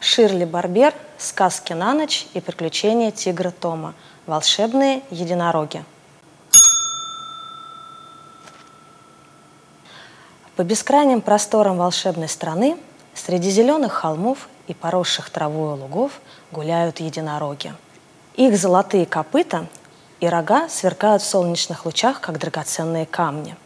Ширли Барбер, сказки на ночь и приключения тигра Тома. Волшебные единороги. По бескрайним просторам волшебной страны среди зеленых холмов и поросших травой лугов гуляют единороги. Их золотые копыта и рога сверкают в солнечных лучах, как драгоценные камни.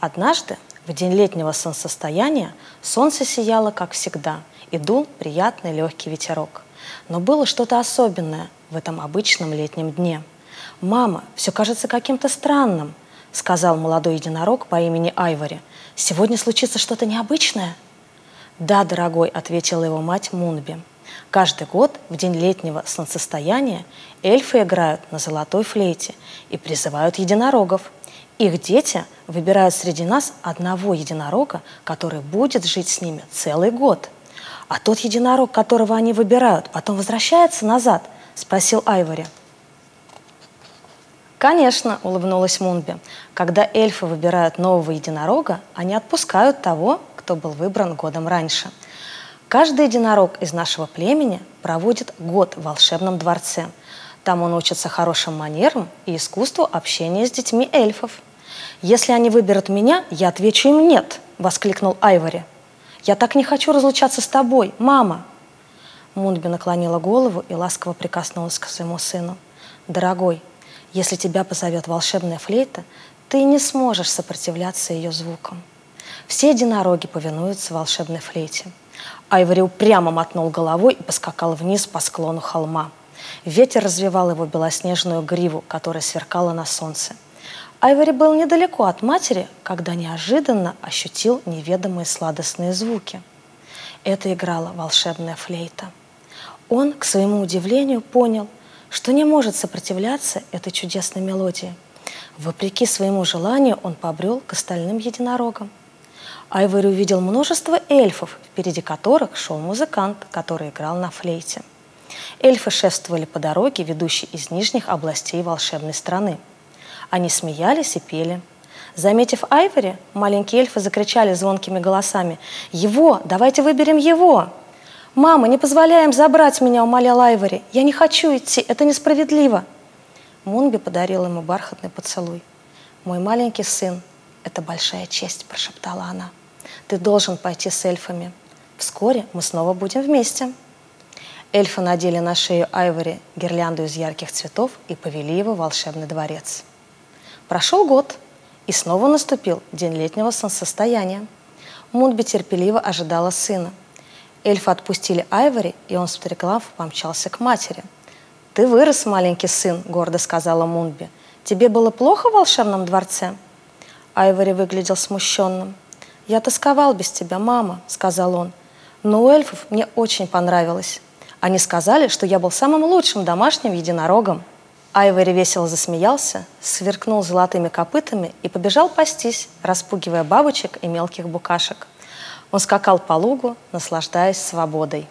Однажды, в день летнего солнцестояния, солнце сияло, как всегда, и дул приятный легкий ветерок. Но было что-то особенное в этом обычном летнем дне. «Мама, все кажется каким-то странным», — сказал молодой единорог по имени Айвори. «Сегодня случится что-то необычное?» «Да, дорогой», — ответила его мать Мунби. Каждый год в день летнего солнцестояния эльфы играют на золотой флейте и призывают единорогов. Их дети выбирают среди нас одного единорога, который будет жить с ними целый год. А тот единорог, которого они выбирают, потом возвращается назад, спросил Айвори. Конечно, улыбнулась Мунби. Когда эльфы выбирают нового единорога, они отпускают того, кто был выбран годом раньше. Каждый единорог из нашего племени проводит год в волшебном дворце. Там он учится хорошим манерам и искусству общения с детьми эльфов. «Если они выберут меня, я отвечу им «нет», — воскликнул Айвори. «Я так не хочу разлучаться с тобой, мама!» Мунби наклонила голову и ласково прикоснулась к своему сыну. «Дорогой, если тебя позовет волшебная флейта, ты не сможешь сопротивляться ее звукам. Все единороги повинуются волшебной флейте. Айвори упрямо мотнул головой и поскакал вниз по склону холма. Ветер развивал его белоснежную гриву, которая сверкала на солнце. Айвори был недалеко от матери, когда неожиданно ощутил неведомые сладостные звуки. Это играла волшебная флейта. Он, к своему удивлению, понял, что не может сопротивляться этой чудесной мелодии. Вопреки своему желанию он побрел к остальным единорогам. Айвори увидел множество эльфов, впереди которых шел музыкант, который играл на флейте. Эльфы шествовали по дороге, ведущей из нижних областей волшебной страны. Они смеялись и пели. Заметив Айвори, маленькие эльфы закричали звонкими голосами «Его! Давайте выберем его!» «Мама, не позволяем забрать меня!» – умолял Айвори. «Я не хочу идти, это несправедливо!» Мунби подарил ему бархатный поцелуй. «Мой маленький сын, это большая честь!» – прошептала она. Ты должен пойти с эльфами. Вскоре мы снова будем вместе. Эльфы надели на шею Айвори гирлянду из ярких цветов и повели его в волшебный дворец. Прошел год, и снова наступил день летнего солнцестояния. Мунби терпеливо ожидала сына. Эльфы отпустили Айвори, и он стреклав помчался к матери. «Ты вырос, маленький сын», — гордо сказала Мунби. «Тебе было плохо в волшебном дворце?» Айвори выглядел смущенным. «Я тосковал без тебя, мама», — сказал он. «Но у эльфов мне очень понравилось. Они сказали, что я был самым лучшим домашним единорогом». Айвори весело засмеялся, сверкнул золотыми копытами и побежал пастись, распугивая бабочек и мелких букашек. Он скакал по лугу, наслаждаясь свободой.